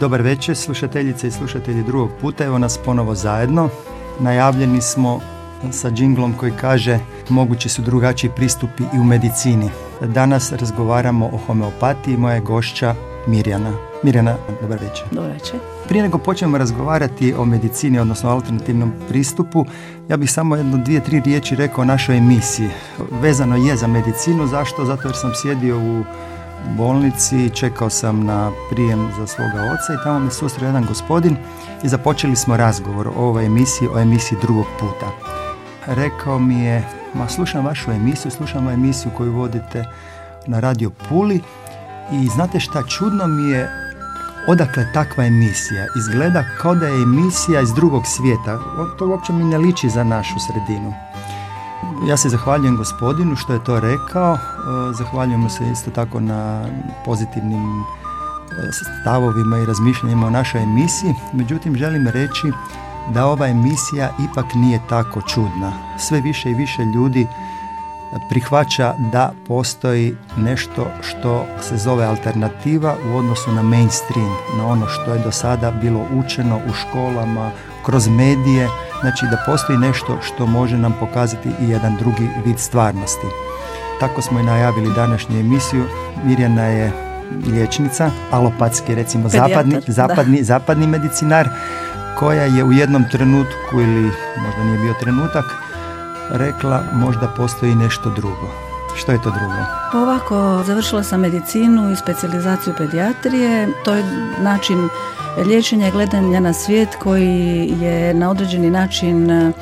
Dobar večer, slušateljice i slušatelji drugog puta. Evo nas ponovo zajedno. Najavljeni smo sa džinglom koji kaže mogući su drugačiji pristupi i u medicini. Danas razgovaramo o homeopatiji. Moja je gošća Mirjana. Mirjana, dobar večer. Dobar večer. Prije nego počnemo razgovarati o medicini, odnosno alternativnom pristupu, ja bih samo jedno dvije, tri riječi rekao o našoj emisiji. Vezano je za medicinu, zašto? Zato jer sam sjedio u bolnici, čekao sam na prijem za svoga oca i tamo me susreo jedan gospodin i započeli smo razgovor o ovoj emisiji, o emisiji drugog puta. Rekao mi je, ma slušam vašu emisiju, slušam emisiju koju vodite na radio Puli i znate šta, čudno mi je odakle takva emisija. Izgleda kao da je emisija iz drugog svijeta. To uopće mi ne liči za našu sredinu. Ja se zahvaljujem gospodinu što je to rekao, e, zahvaljujemo se isto tako na pozitivnim e, stavovima i razmišljanjima o našoj emisiji, međutim želim reći da ova emisija ipak nije tako čudna. Sve više i više ljudi prihvaća da postoji nešto što se zove alternativa u odnosu na mainstream, na ono što je do sada bilo učeno u školama, kroz medije, znači da postoji nešto što može nam pokazati i jedan drugi vid stvarnosti. Tako smo i najavili današnju emisiju. Mirjana je liječnica, alopatski recimo zapadni, zapadni, zapadni medicinar koja je u jednom trenutku ili možda nije bio trenutak rekla možda postoji nešto drugo. Što je to drugo? Pa ovako, završila sam medicinu i specijalizaciju pedijatrije. To je način liječenja i gledanja na svijet koji je na određeni način e,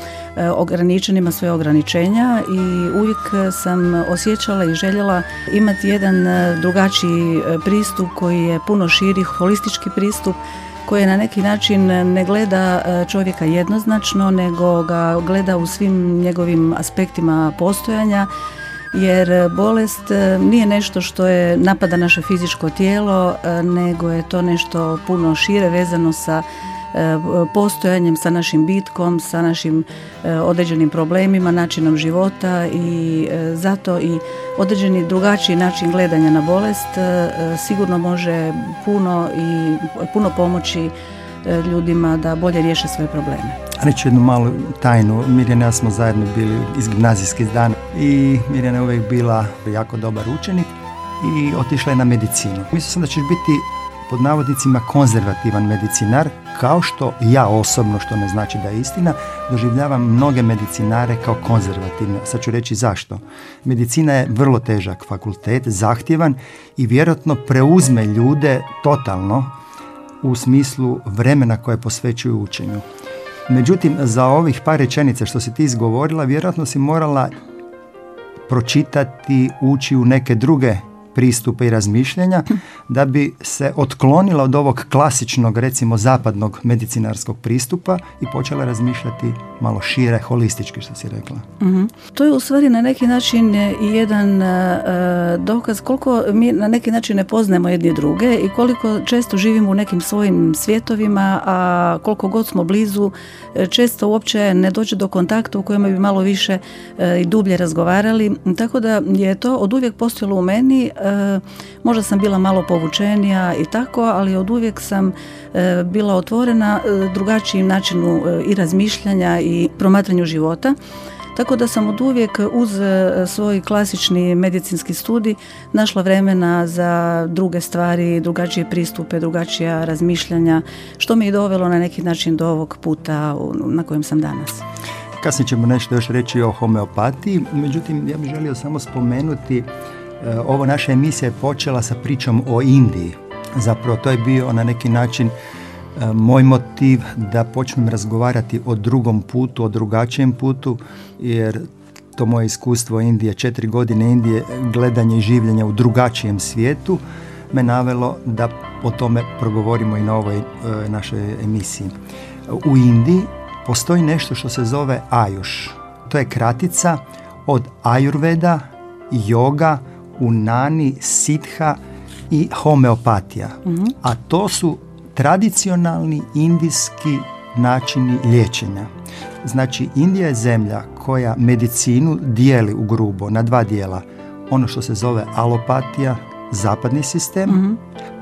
ograničen, ima svoje ograničenja i uvijek sam osjećala i željela imati jedan e, drugačiji e, pristup koji je puno širi, holistički pristup koji na neki način ne gleda čovjeka jednoznačno, nego ga gleda u svim njegovim aspektima postojanja jer bolest e, nije nešto što je napada naše fizičko tijelo, e, nego je to nešto puno šire vezano sa e, postojanjem, sa našim bitkom, sa našim određenim problemima, načinom života i zato i određeni drugačiji način gledanja na bolest sigurno može puno i puno pomoći ljudima da bolje riješe svoje probleme. Reći jednu malu tajnu, Mirjana ja smo zajedno bili iz gimnazijskih dana i Mirjana je uvijek bila jako dobar učenik i otišla je na medicinu. Mislio sam da ćeš biti pod navodnicima konzervativan medicinar, kao što ja osobno, što ne znači da je istina, doživljavam mnoge medicinare kao konzervativne. Sad ću reći zašto. Medicina je vrlo težak fakultet, zahtjevan i vjerojatno preuzme ljude totalno u smislu vremena koje posvećuju učenju. Međutim, za ovih par rečenica što si ti izgovorila, vjerojatno si morala pročitati, ući u neke druge pristupe i razmišljanja da bi se otklonila od ovog klasičnog recimo zapadnog medicinarskog pristupa i počela razmišljati malo šire, holistički što si rekla. mm To je u stvari na neki način i jedan uh, dokaz koliko mi na neki način ne poznajemo jedni druge i koliko često živimo u nekim svojim svjetovima, a koliko god smo blizu, e, često uopće ne dođe do kontakta u kojima bi malo više i dublje razgovarali. Tako da je to od uvijek postojalo u meni E, možda sam bila malo povučenija i tako, ali od uvijek sam e, bila otvorena e, drugačijim načinu i razmišljanja i promatranju života. Tako da sam od uvijek uz svoj klasični medicinski studij našla vremena za druge stvari, drugačije pristupe, drugačija razmišljanja, što me i dovelo na neki način do ovog puta na kojem sam danas. Kasnije ćemo nešto još reći o homeopatiji, međutim ja bih želio samo spomenuti E, ovo naša emisija je počela sa pričom o Indiji. Zapravo to je bio na neki način e, moj motiv da počnem razgovarati o drugom putu, o drugačijem putu, jer to moje iskustvo Indije, četiri godine Indije, gledanje i življenja u drugačijem svijetu, me navelo da o tome progovorimo i na ovoj e, našoj emisiji. U Indiji postoji nešto što se zove ajuš. To je kratica od ajurveda, yoga, unani, sitha i homeopatija. A to su tradicionalni indijski načini liječenja. Znači, Indija je zemlja koja medicinu dijeli u grubo na dva dijela. Ono što se zove alopatija, zapadni sistem,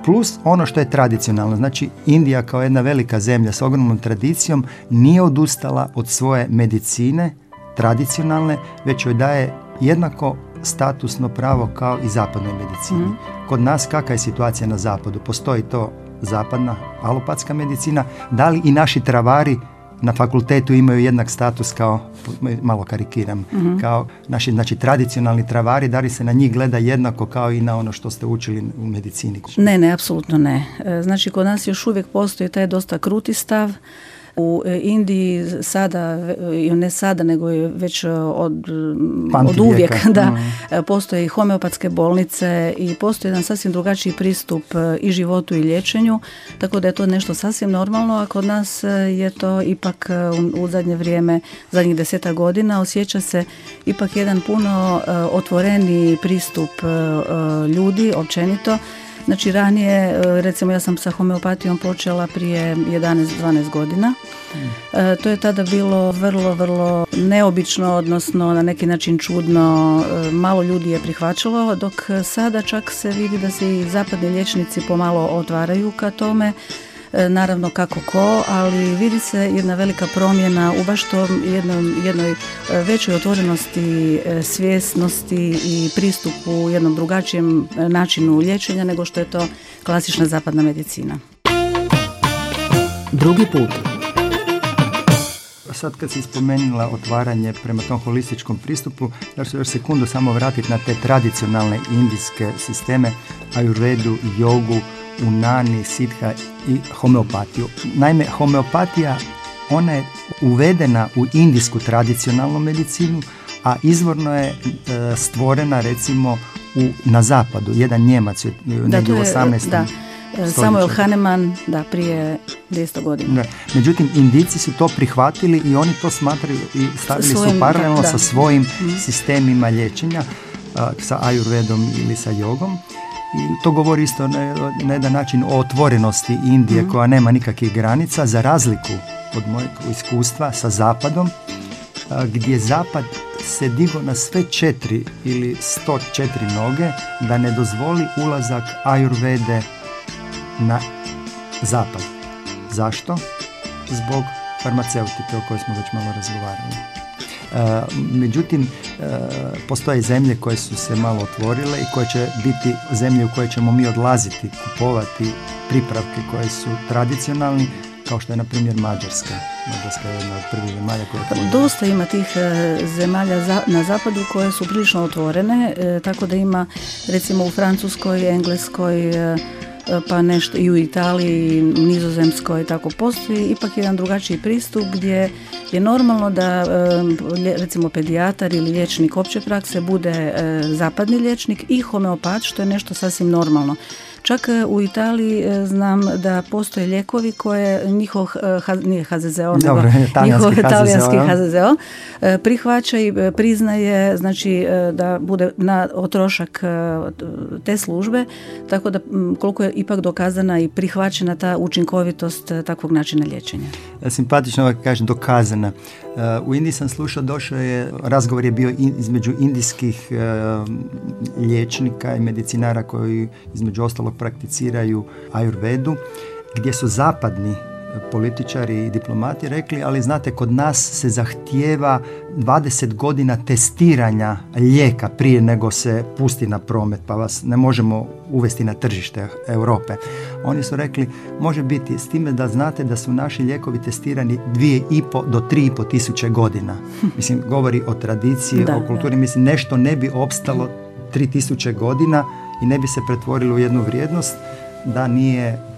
plus ono što je tradicionalno. Znači, Indija kao jedna velika zemlja s ogromnom tradicijom nije odustala od svoje medicine, tradicionalne, već joj daje jednako statusno pravo kao i zapadnoj medicini. Kod nas kakva je situacija na zapadu? Postoji to zapadna alopatska medicina, da li i naši travari na fakultetu imaju jednak status kao, malo karikiram, kao naši znači, tradicionalni travari, da li se na njih gleda jednako kao i na ono što ste učili u medicini? Ne, ne, apsolutno ne. E, Znači, kod nas još uvijek postoji taj dosta kruti stav. U e, Indiji sada, i ne sada, nego je već e, od, od uvijek, da, Mm. e, postoje i homeopatske bolnice i postoji jedan sasvim drugačiji pristup e, i životu i liječenju, tako da je to nešto sasvim normalno, a kod nas e, je to ipak e, u, u zadnje vrijeme, zadnjih deseta godina, osjeća se ipak jedan puno e, otvoreniji pristup e, e, ljudi općenito. Znači ranije, e, recimo ja sam sa homeopatijom počela prije 11-12 godina. E, to je tada bilo vrlo, vrlo neobično, odnosno na neki način čudno. E, malo ljudi je prihvaćalo, dok sada čak se vidi da se i zapadni liječnici pomalo otvaraju ka tome. E, naravno kako ko, ali vidi se jedna velika promjena u baš tom jednom, jednoj e, većoj otvorenosti, e, svjesnosti i pristupu jednom drugačijem načinu liječenja nego što je to klasična zapadna medicina. Drugi put. Sad kad si spomenula otvaranje prema tom holističkom pristupu, da se još sekundu samo vratiti na te tradicionalne indijske sisteme, ajurvedu, jogu, unani, sitha i homeopatiju. Naime, homeopatija, ona je uvedena u indijsku tradicionalnu medicinu, a izvorno je e, stvorena recimo u, na zapadu. Jedan Njemac je negdje u 18. da, e, Samuel Hahnemann, da, prije 200 godina. Da. Međutim, Indijci su to prihvatili i oni to smatraju i stavili Svojim, su paralelno da, da. sa svojim sistemima liječenja, sa ajurvedom ili sa jogom. I to govori isto na, na jedan način o otvorenosti Indije koja nema nikakvih granica, za razliku od mojeg iskustva sa zapadom, gdje zapad se digo na sve četiri ili 104 noge da ne dozvoli ulazak ajurvede na zapad. Zašto? Zbog farmaceutike o kojoj smo već malo razgovarali. E, međutim, e, postoje zemlje koje su se malo otvorile i koje će biti zemlje u koje ćemo mi odlaziti, kupovati pripravke koje su tradicionalni, kao što je na primjer Mađarska. Mađarska je jedna od prvih zemalja koja to Dosta ima tih e, zemalja na zapadu koje su prilično otvorene, tako da ima recimo u Francuskoj, Engleskoj, pa nešto i u Italiji, Nizozemskoj, tako postoji ipak jedan drugačiji pristup gdje je normalno da e, recimo pedijatar ili liječnik opće prakse bude e, zapadni liječnik i homeopat, što je nešto sasvim normalno. Čak e, u Italiji e, znam da postoje lijekovi koje njihov, e, nije HZZO, nego njihov HZZO, talijanski ja. HZZO prihvaća i priznaje znači da bude na otrošak te službe tako da koliko je ipak dokazana i prihvaćena ta učinkovitost takvog načina liječenja. simpatično kažem dokazana. E, U Indiji sam slušao, došao je, razgovor je bio između indijskih e, liječnika i medicinara koji između ostalog prakticiraju ajurvedu, gdje su zapadni političari i diplomati rekli, ali znate, kod nas se zahtijeva 20 godina testiranja lijeka prije nego se pusti na promet, pa vas ne možemo uvesti na tržište Europe. Oni su rekli, može biti s time da znate da su naši lijekovi testirani 2,5 do 3,5 tisuće godina. Mislim, govori o tradiciji, Da, o kulturi, mislim, nešto ne bi opstalo 3000 godina i ne bi se pretvorilo u jednu vrijednost da nije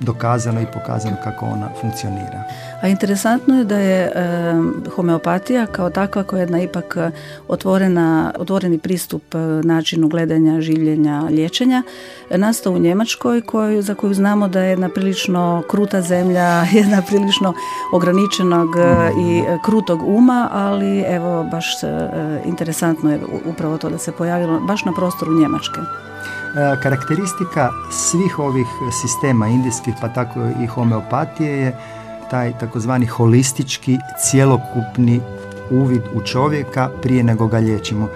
dokazano i pokazano kako ona funkcionira. A interesantno je da je homeopatija kao takva koja je jedna ipak otvorena, otvoreni pristup načinu gledanja, življenja, liječenja nastao u Njemačkoj koju, za koju znamo da je jedna prilično kruta zemlja, jedna prilično ograničenog i krutog uma, ali evo baš interesantno je upravo to da se pojavilo baš na prostoru Njemačke. E, karakteristika svih ovih sistema indijskih, pa tako i homeopatije je taj takozvani holistički, cjelokupni uvid u čovjeka prije nego ga liječimo. E,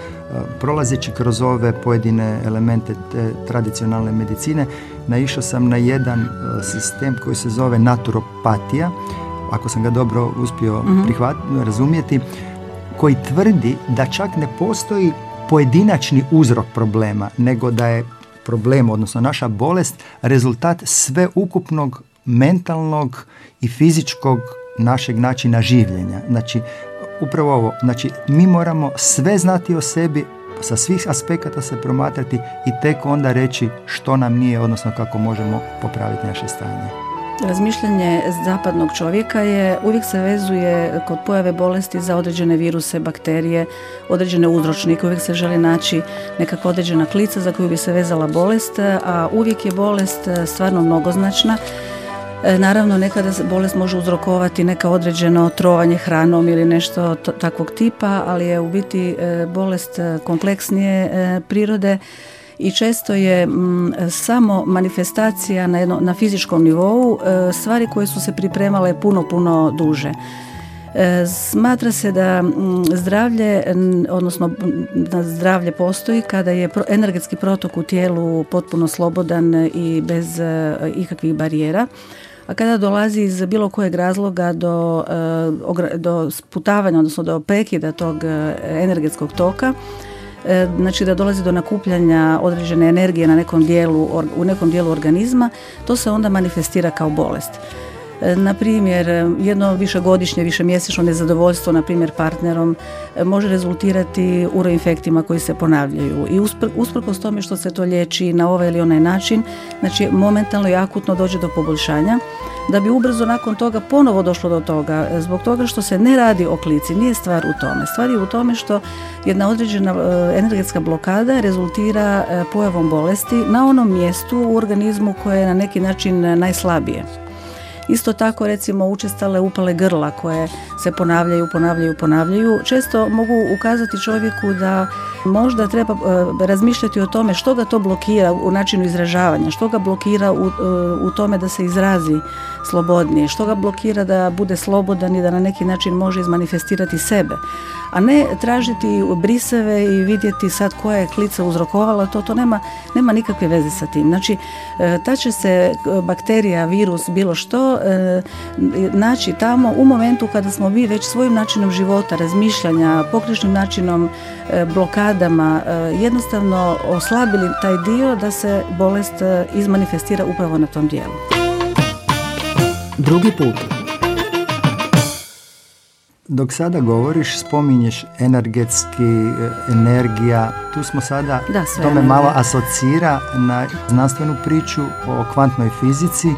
prolazeći kroz ove pojedine elemente te tradicionalne medicine, naišao sam na jedan e, sistem koji se zove naturopatija, ako sam ga dobro uspio mm razumjeti, koji tvrdi da čak ne postoji pojedinačni uzrok problema, nego da je problem, odnosno naša bolest, rezultat sveukupnog mentalnog i fizičkog našeg načina življenja. Znači, upravo ovo, znači mi moramo sve znati o sebi, sa svih aspekata se promatrati i tek onda reći što nam nije, odnosno kako možemo popraviti naše stanje. Razmišljanje zapadnog čovjeka je uvijek se vezuje kod pojave bolesti za određene viruse, bakterije, određene uzročnike. Uvijek se želi naći nekakva određena klica za koju bi se vezala bolest, a uvijek je bolest stvarno mnogoznačna. E, naravno, nekada bolest može uzrokovati neka određeno trovanje hranom ili nešto takvog tipa, ali je u biti e, bolest kompleksnije e, prirode i često je mm, samo manifestacija na, jedno, na fizičkom nivou e, stvari koje su se pripremale puno, puno duže. E, smatra se da mm, zdravlje, odnosno da zdravlje postoji kada je energetski protok u tijelu potpuno slobodan i bez e, ikakvih barijera. A kada dolazi iz bilo kojeg razloga do, do sputavanja, odnosno do prekida tog energetskog toka, znači da dolazi do nakupljanja određene energije na nekom dijelu, u nekom dijelu organizma, to se onda manifestira kao bolest. E, na primjer, jedno višegodišnje, višemjesečno nezadovoljstvo, na primjer partnerom, e, može rezultirati uroinfektima koji se ponavljaju. I usprkos tome što se to liječi na ovaj ili onaj način, znači momentalno i akutno dođe do poboljšanja, da bi ubrzo nakon toga ponovo došlo do toga, e, zbog toga što se ne radi o klici, nije stvar u tome. Stvar je u tome što jedna određena energetska blokada rezultira pojavom bolesti na onom mjestu u organizmu koje je na neki način najslabije. Isto tako recimo učestale upale grla koje se ponavljaju, ponavljaju, ponavljaju. Često mogu ukazati čovjeku da možda treba e, razmišljati o tome što ga to blokira u načinu izražavanja, što ga blokira u, e, u tome da se izrazi slobodnije, što ga blokira da bude slobodan i da na neki način može izmanifestirati sebe a ne tražiti briseve i vidjeti sad koja je klica uzrokovala, to, to nema, nema nikakve veze sa tim. Znači, e, ta će se bakterija, virus, bilo što naći tamo u momentu kada smo mi već svojim načinom života, razmišljanja, pogrešnim načinom, blokadama, jednostavno oslabili taj dio da se bolest izmanifestira upravo na tom dijelu. Drugi put. Dok sada govoriš, spominješ energetski, e, energija, tu smo sada, da, to me malo asocira na znanstvenu priču o kvantnoj fizici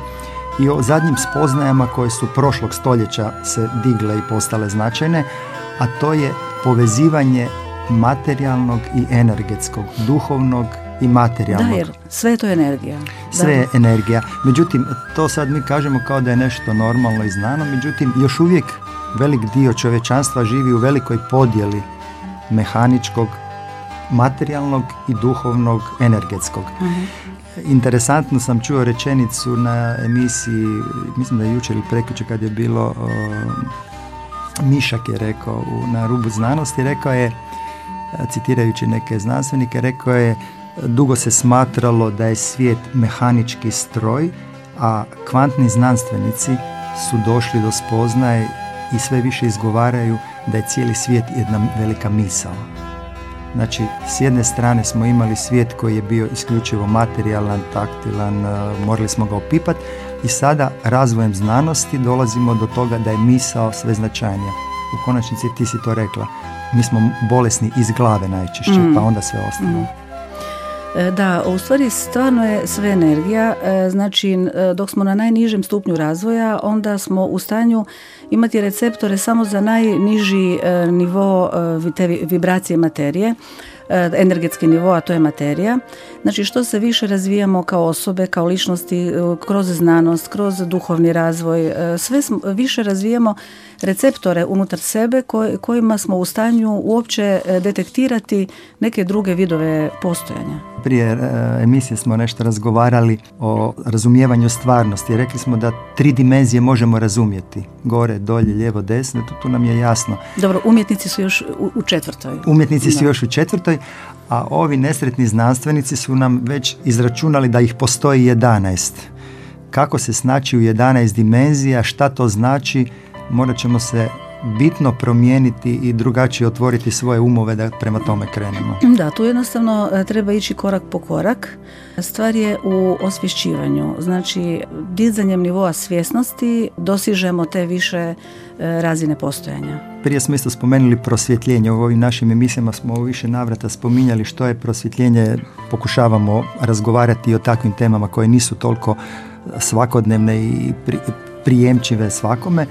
i o zadnjim spoznajama koje su prošlog stoljeća se digle i postale značajne, a to je povezivanje materijalnog i energetskog, duhovnog i materijalnog. Da, jer sve je to energija. Sve je energija. Međutim, to sad mi kažemo kao da je nešto normalno i znano, međutim, još uvijek velik dio čovečanstva živi u velikoj podjeli mehaničkog, materijalnog i duhovnog, energetskog. Mhm. Interesantno sam čuo rečenicu na emisiji, mislim da je jučer ili prekjučer kad je bilo Mišak je rekao na rubu znanosti, rekao je, citirajući neke znanstvenike, rekao je dugo se smatralo da je svijet mehanički stroj, a kvantni znanstvenici su došli do spoznaje i sve više izgovaraju da je cijeli svijet jedna velika misao. Znači, s jedne strane smo imali svijet koji je bio isključivo materijalan, taktilan, e, morali smo ga opipati i sada razvojem znanosti dolazimo do toga da je misao sve značajnija. U konačnici ti si to rekla, mi smo bolesni iz glave najčešće, mm. pa onda sve ostalo. Mm. Da, u stvari stvarno je sve energija, znači dok smo na najnižem stupnju razvoja, onda smo u stanju imati receptore samo za najniži nivo te vibracije materije, E, energetski nivo, a to je materija. Znači što se više razvijamo kao osobe, kao ličnosti, e, kroz znanost, kroz duhovni razvoj, e, sve više razvijamo receptore unutar sebe kojima smo u stanju uopće detektirati neke druge vidove postojanja. Prije emisije smo nešto razgovarali o razumijevanju stvarnosti. Rekli smo da tri dimenzije možemo razumjeti. Gore, dolje, lijevo, desno. To tu nam je jasno. Dobro, umjetnici su još u, četvrtoj. Umjetnici su još u četvrtoj a ovi nesretni znanstvenici su nam već izračunali da ih postoji 11. Kako se snaći u 11 dimenzija, šta to znači, morat ćemo se bitno promijeniti i drugačije otvoriti svoje umove da prema tome krenemo. Da, tu jednostavno e, treba ići korak po korak. Stvar je u osvješćivanju. Znači, dizanjem nivoa svjesnosti dosižemo te više e, razine postojanja. Prije smo isto spomenuli prosvjetljenje. U ovim našim emisijama smo u više navrata spominjali što je prosvjetljenje. Pokušavamo razgovarati o takvim temama koje nisu toliko svakodnevne i prijemčive svakome.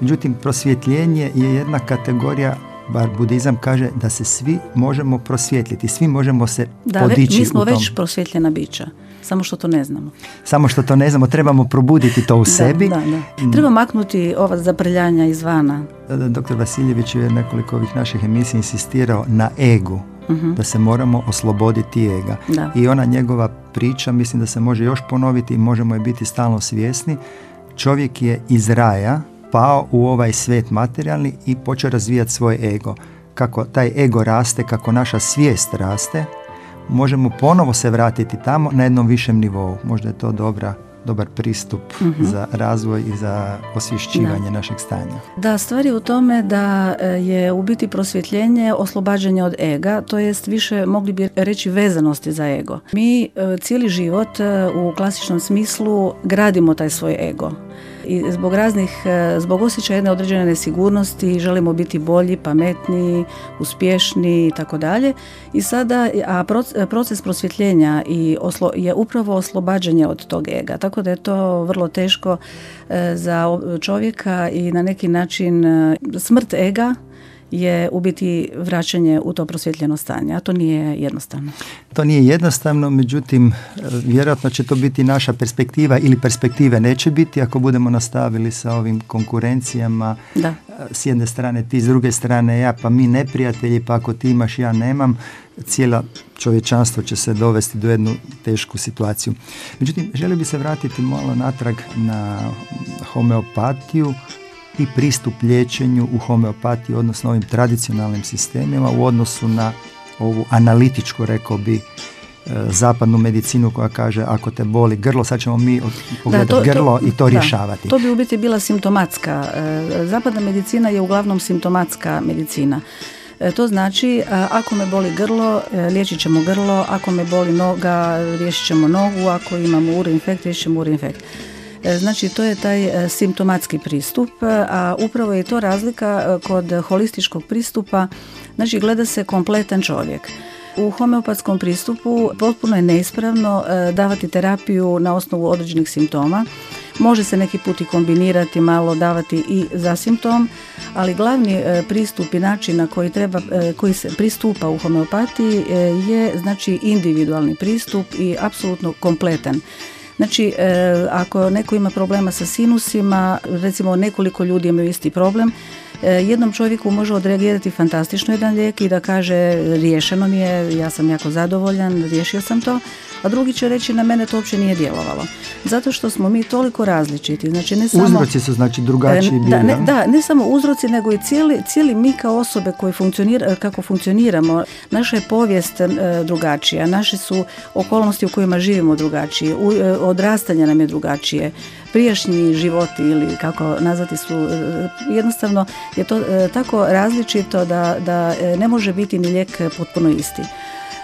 Međutim, prosvjetljenje je jedna kategorija bar budizam kaže da se svi možemo prosvjetljiti, svi možemo se da, podići mi smo već prosvjetljena bića, samo što to ne znamo. Samo što to ne znamo, trebamo probuditi to u sebi. Da, da. Treba maknuti ova zaprljanja izvana. Dr. Vasiljević je nekoliko ovih naših emisija insistirao na egu, mhm. da se moramo osloboditi ega. I ona njegova priča, mislim da se može još ponoviti i možemo je biti stalno svjesni. Čovjek je iz raja, pao u ovaj svet materijalni i počeo razvijati svoj ego. Kako taj ego raste, kako naša svijest raste, možemo ponovo se vratiti tamo na jednom višem nivou. Možda je to dobra dobar pristup mhm. za razvoj i za osvješćivanje našeg stanja. Da, stvar je u tome da e, je u biti prosvjetljenje oslobađanje od ega, to jest više mogli bi reći vezanosti za ego. Mi e, cijeli život e, u klasičnom smislu gradimo taj svoj ego i zbog raznih, e, zbog osjećaja jedne određene nesigurnosti želimo biti bolji, pametniji, uspješni i tako dalje. I sada, a proces prosvjetljenja i oslo, je upravo oslobađanje od tog ega. Tako da je to vrlo teško e, za čovjeka i na neki način e, smrt ega je u biti vraćanje u to prosvjetljeno stanje, a to nije jednostavno. To nije jednostavno, međutim, vjerojatno će to biti naša perspektiva ili perspektive neće biti ako budemo nastavili sa ovim konkurencijama. Da. S jedne strane ti, s druge strane ja, pa mi neprijatelji, pa ako ti imaš, ja nemam, cijela čovječanstvo će se dovesti do jednu tešku situaciju. Međutim, želio bi se vratiti malo natrag na homeopatiju, i pristup liječenju u homeopatiji, odnosno ovim tradicionalnim sistemima u odnosu na ovu analitičku, rekao bi, e, zapadnu medicinu koja kaže ako te boli grlo, sad ćemo mi pogledati grlo i to rješavati. To bi u biti bila simptomatska. E, zapadna medicina je uglavnom simptomatska medicina. E, to znači ako me boli grlo, liječit ćemo grlo, ako me boli noga, riješit ćemo nogu, ako imamo urinfekt, riješit ćemo urinfekt. E, znači to je taj e, simptomatski pristup, a upravo je to razlika e, kod holističkog pristupa, znači gleda se kompletan čovjek. U homeopatskom pristupu potpuno je neispravno davati terapiju na osnovu određenih simptoma. Može se neki put i kombinirati, malo davati i za simptom, ali glavni pristup i način na koji, treba, koji se pristupa u homeopatiji je znači individualni pristup i apsolutno kompletan. Znači, e, ako neko ima problema sa sinusima, recimo nekoliko ljudi imaju isti problem, e, jednom čovjeku može odreagirati fantastično jedan lijek i da kaže riješeno mi je, ja sam jako zadovoljan, riješio sam to, a drugi će reći na mene to uopće nije djelovalo. Zato što smo mi toliko različiti. Znači, ne samo, uzroci su znači drugačiji e, da, ne, da, ne samo uzroci, nego i cijeli, cijeli mi kao osobe koji funkcionira, kako funkcioniramo, naša je povijest e, drugačija, naše su okolnosti u kojima živimo drugačije, u, e, odrastanje nam je drugačije, prijašnji životi ili kako nazvati su, jednostavno je to tako različito da, da ne može biti ni lijek potpuno isti.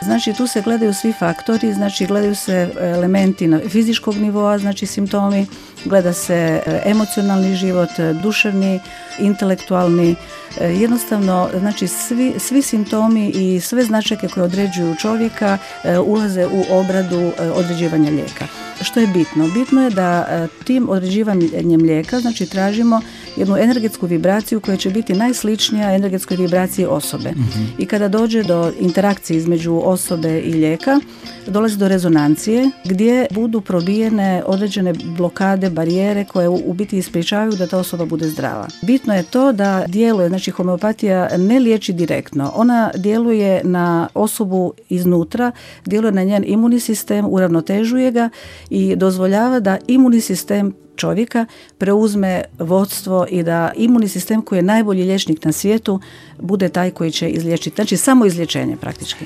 Znači tu se gledaju svi faktori, znači gledaju se elementi na fizičkog nivoa, znači simptomi, gleda se e, emocionalni život, duševni, intelektualni, e, jednostavno znači svi, svi simptomi i sve značajke koje određuju čovjeka e, ulaze u obradu određivanja lijeka. Što je bitno? Bitno je da tim određivanjem lijeka znači tražimo jednu energetsku vibraciju koja će biti najsličnija energetskoj vibraciji osobe. Mhm. I kada dođe do interakcije između osobe i lijeka, dolazi do rezonancije gdje budu probijene određene blokade, barijere koje u biti ispričavaju da ta osoba bude zdrava. Bitno je to da djeluje, znači homeopatija ne liječi direktno. Ona djeluje na osobu iznutra, djeluje na njen imunni sistem, uravnotežuje ga i dozvoljava da imunni sistem čovjeka preuzme vodstvo i da imunni sistem koji je najbolji liječnik na svijetu bude taj koji će izliječiti. Znači samo izlječenje praktički.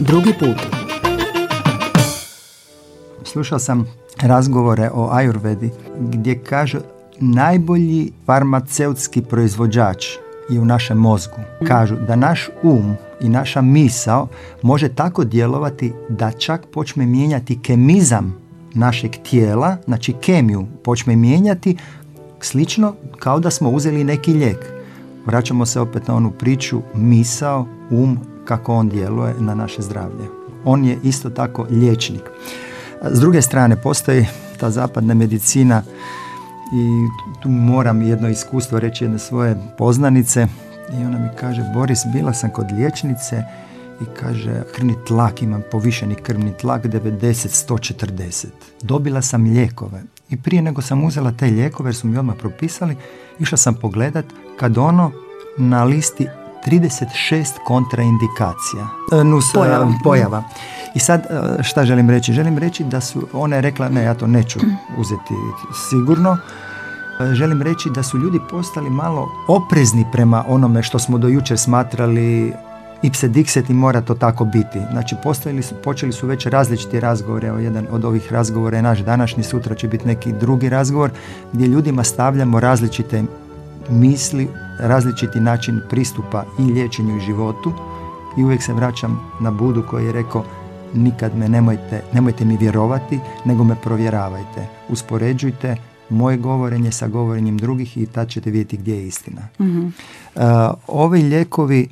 Drugi put. Slušao sam razgovore o ajurvedi gdje kažu najbolji farmaceutski proizvođač je u našem mozgu. Kažu da naš um i naša misao može tako djelovati da čak počne mijenjati kemizam našeg tijela, znači kemiju počne mijenjati slično kao da smo uzeli neki lijek. Vraćamo se opet na onu priču misao, um, kako on djeluje na naše zdravlje. On je isto tako liječnik. S druge strane, postoji ta zapadna medicina i tu moram jedno iskustvo reći jedne svoje poznanice i ona mi kaže, Boris, bila sam kod liječnice i kaže krvni tlak, imam povišeni krvni tlak 90-140. Dobila sam lijekove i prije nego sam uzela te lijekove jer su mi odmah propisali, išla sam pogledat kad ono na listi 36 kontraindikacija, e, nus e, pojava. pojava. I sad e, šta želim reći? Želim reći da su one rekla ne, ja to neću uzeti sigurno. Želim reći da su ljudi postali malo oprezni prema onome što smo do jučer smatrali ipse dixet i mora to tako biti. Znači postavili su, počeli su već različiti razgovori, evo jedan od ovih razgovora je naš današnji, sutra će biti neki drugi razgovor gdje ljudima stavljamo različite misli, različiti način pristupa i liječenju i životu i uvijek se vraćam na Budu koji je rekao nikad me nemojte, nemojte mi vjerovati, nego me provjeravajte. Uspoređujte moje govorenje sa govorenjem drugih i tad ćete vidjeti gdje je istina. mm ovi lijekovi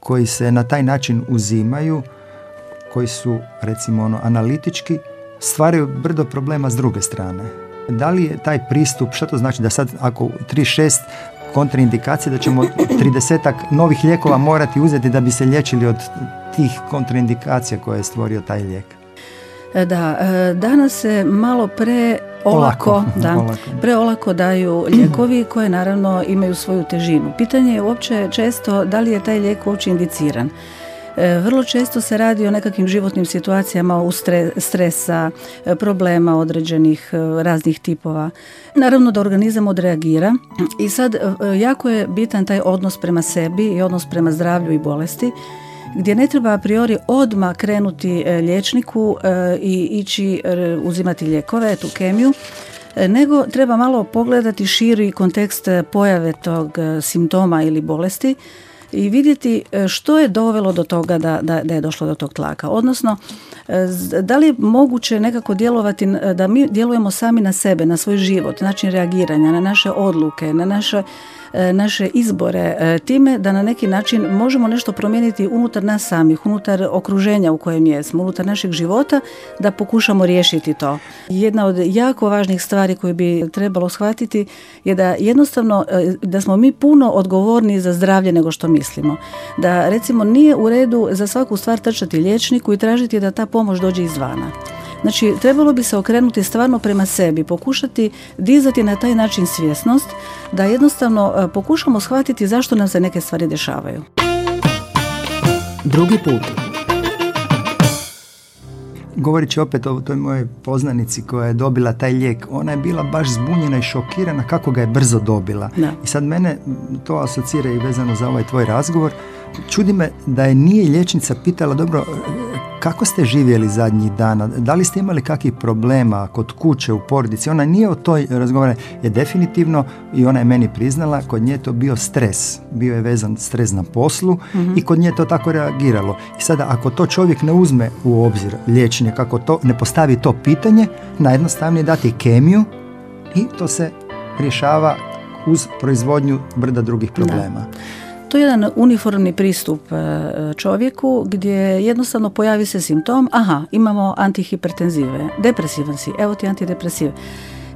koji se na taj način uzimaju, koji su recimo ono analitički, stvaraju brdo problema s druge strane. Da li je taj pristup, što to znači da sad ako 3-6 kontraindikacije da ćemo 30 novih lijekova morati uzeti da bi se liječili od tih kontraindikacija koje je stvorio taj lijek? E, da, e, danas se malo pre olako, da, preolako daju lijekovi koje naravno imaju svoju težinu. Pitanje je uopće često da li je taj lijek uopće indiciran. E, vrlo često se radi o nekakvim životnim situacijama u stresa, problema određenih raznih tipova. Naravno da organizam odreagira i sad jako je bitan taj odnos prema sebi i odnos prema zdravlju i bolesti gdje ne treba a priori odmah krenuti e, liječniku e, i ići e, uzimati lijekove, tu kemiju, nego treba malo pogledati širi kontekst pojave tog simptoma ili bolesti i vidjeti što je dovelo do toga da, da, da je došlo do tog tlaka. Odnosno, da li je moguće nekako djelovati, da mi djelujemo sami na sebe, na svoj život, način reagiranja, na naše odluke, na naše E, naše izbore e, time da na neki način možemo nešto promijeniti unutar nas samih, unutar okruženja u kojem jesmo, unutar našeg života da pokušamo riješiti to. Jedna od jako važnih stvari koju bi trebalo shvatiti je da jednostavno e, da smo mi puno odgovorni za zdravlje nego što mislimo. Da recimo nije u redu za svaku stvar trčati liječniku i tražiti da ta pomoć dođe izvana. Znači, trebalo bi se okrenuti stvarno prema sebi, pokušati dizati na taj način svjesnost, da jednostavno e, pokušamo shvatiti zašto nam se neke stvari dešavaju. Drugi put. Govoreći opet o toj mojoj poznanici koja je dobila taj lijek, ona je bila baš zbunjena i šokirana kako ga je brzo dobila. I sad mene to asocira i vezano za ovaj tvoj razgovor. Čudi me da je nije liječnica pitala, dobro, kako ste živjeli zadnjih dana, da li ste imali kakvih problema kod kuće, u porodici, ona nije o toj razgovaraju, je definitivno i ona je meni priznala, kod nje je to bio stres, bio je vezan stres na poslu i kod nje je to tako reagiralo. I sada ako to čovjek ne uzme u obzir liječenje, kako to, ne postavi to pitanje, najjednostavnije dati kemiju i to se rješava uz proizvodnju brda drugih problema. To je jedan uniformni pristup e, čovjeku gdje jednostavno pojavi se simptom, aha, imamo antihipertenzive, depresivan si, evo ti antidepresive.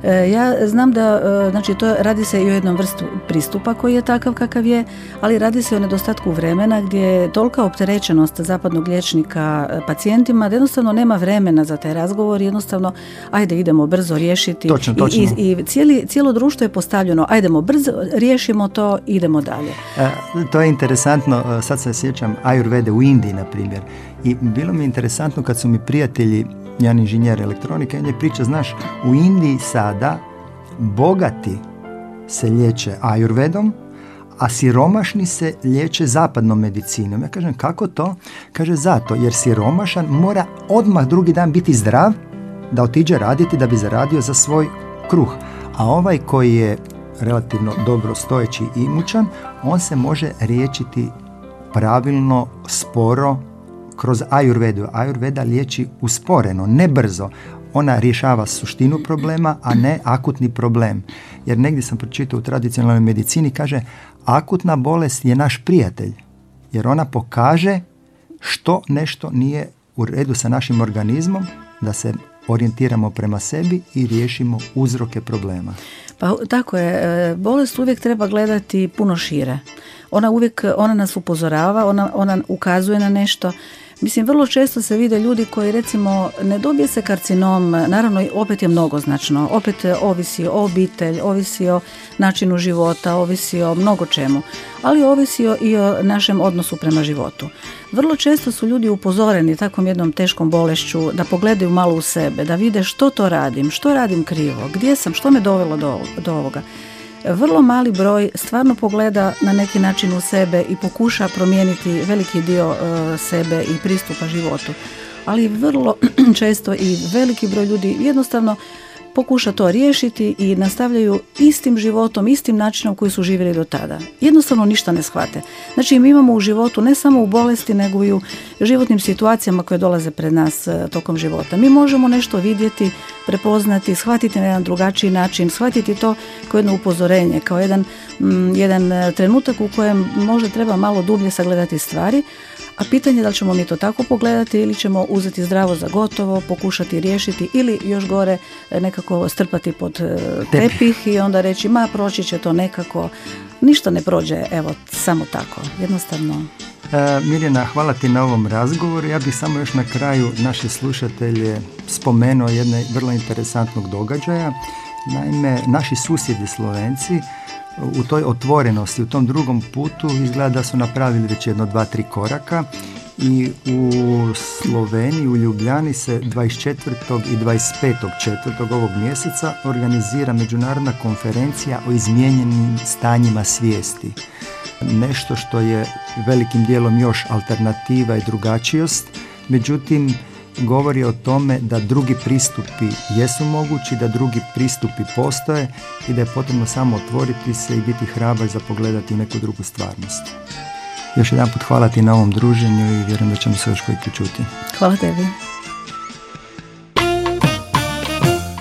E, ja znam da, e, znači to radi se i o jednom vrstu pristupa koji je takav kakav je, ali radi se o nedostatku vremena gdje je tolika opterećenost zapadnog liječnika e, pacijentima da jednostavno nema vremena za taj razgovor, jednostavno ajde idemo brzo riješiti točno, točno. i, i, cijeli, cijelo društvo je postavljeno ajdemo brzo, riješimo to, idemo dalje. to je interesantno, sad se sjećam Ajurvede u Indiji na primjer i bilo mi je interesantno kad su mi prijatelji jedan inženjer elektronike, on je priča, znaš, u Indiji sada bogati se liječe ajurvedom, a siromašni se liječe zapadnom medicinom. Ja kažem, kako to? Kaže, zato, jer siromašan mora odmah drugi dan biti zdrav, da otiđe raditi da bi zaradio za svoj kruh. A ovaj koji je relativno dobro stojeći i imućan, on se može riječiti pravilno, sporo, kroz ajurvedu. Ajurveda liječi usporeno, ne brzo. Ona rješava suštinu problema, a ne akutni problem. Jer negdje sam pročitao u tradicionalnoj medicini, kaže, akutna bolest je naš prijatelj. Jer ona pokaže što nešto nije u redu sa našim organizmom, da se orijentiramo prema sebi i riješimo uzroke problema. Pa tako je, e, bolest uvijek treba gledati puno šire. Ona uvijek, ona nas upozorava, ona, ona ukazuje na nešto Mislim, vrlo često se vide ljudi koji recimo ne dobije se karcinom, naravno opet je mnogoznačno, opet ovisi o obitelj, ovisi o načinu života, ovisi o mnogo čemu, ali ovisi i o našem odnosu prema životu. Vrlo često su ljudi upozoreni takvom jednom teškom bolešću da pogledaju malo u sebe, da vide što to radim, što radim krivo, gdje sam, što me dovelo do, do ovoga vrlo mali broj stvarno pogleda na neki način u sebe i pokuša promijeniti veliki dio e, sebe i pristupa životu. Ali vrlo često i veliki broj ljudi jednostavno pokuša to riješiti i nastavljaju istim životom, istim načinom koji su živjeli do tada. Jednostavno ništa ne shvate. Znači mi imamo u životu ne samo u bolesti nego i u životnim situacijama koje dolaze pred nas e, tokom života. Mi možemo nešto vidjeti, prepoznati, shvatiti na jedan drugačiji način, shvatiti to kao jedno upozorenje, kao jedan, mm, jedan e, trenutak u kojem možda treba malo dublje sagledati stvari, a pitanje je da li ćemo mi to tako pogledati ili ćemo uzeti zdravo za gotovo, pokušati riješiti ili još gore e, nekako strpati pod e, tepih i onda reći ma proći će to nekako. Ništa ne prođe, evo, samo tako. Jednostavno E, Mirjana, hvala ti na ovom razgovoru. Ja bih samo još na kraju naše slušatelje spomenuo jedne vrlo interesantnog događaja. Naime, naši susjedi Slovenci u toj otvorenosti, u tom drugom putu izgleda da su napravili već jedno dva, tri koraka i u Sloveniji, u Ljubljani se 24. i 25. četvrtog ovog mjeseca organizira međunarodna konferencija o izmijenjenim stanjima svijesti. Nešto što je velikim dijelom još alternativa i drugačijost, međutim govori o tome da drugi pristupi jesu mogući, da drugi pristupi postoje i da je potrebno samo otvoriti se i biti hrabar za pogledati neku drugu stvarnost. Još jedan put hvala ti na ovom druženju i vjerujem da ćemo se još koji čuti. Hvala tebi.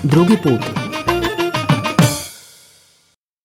Drugi put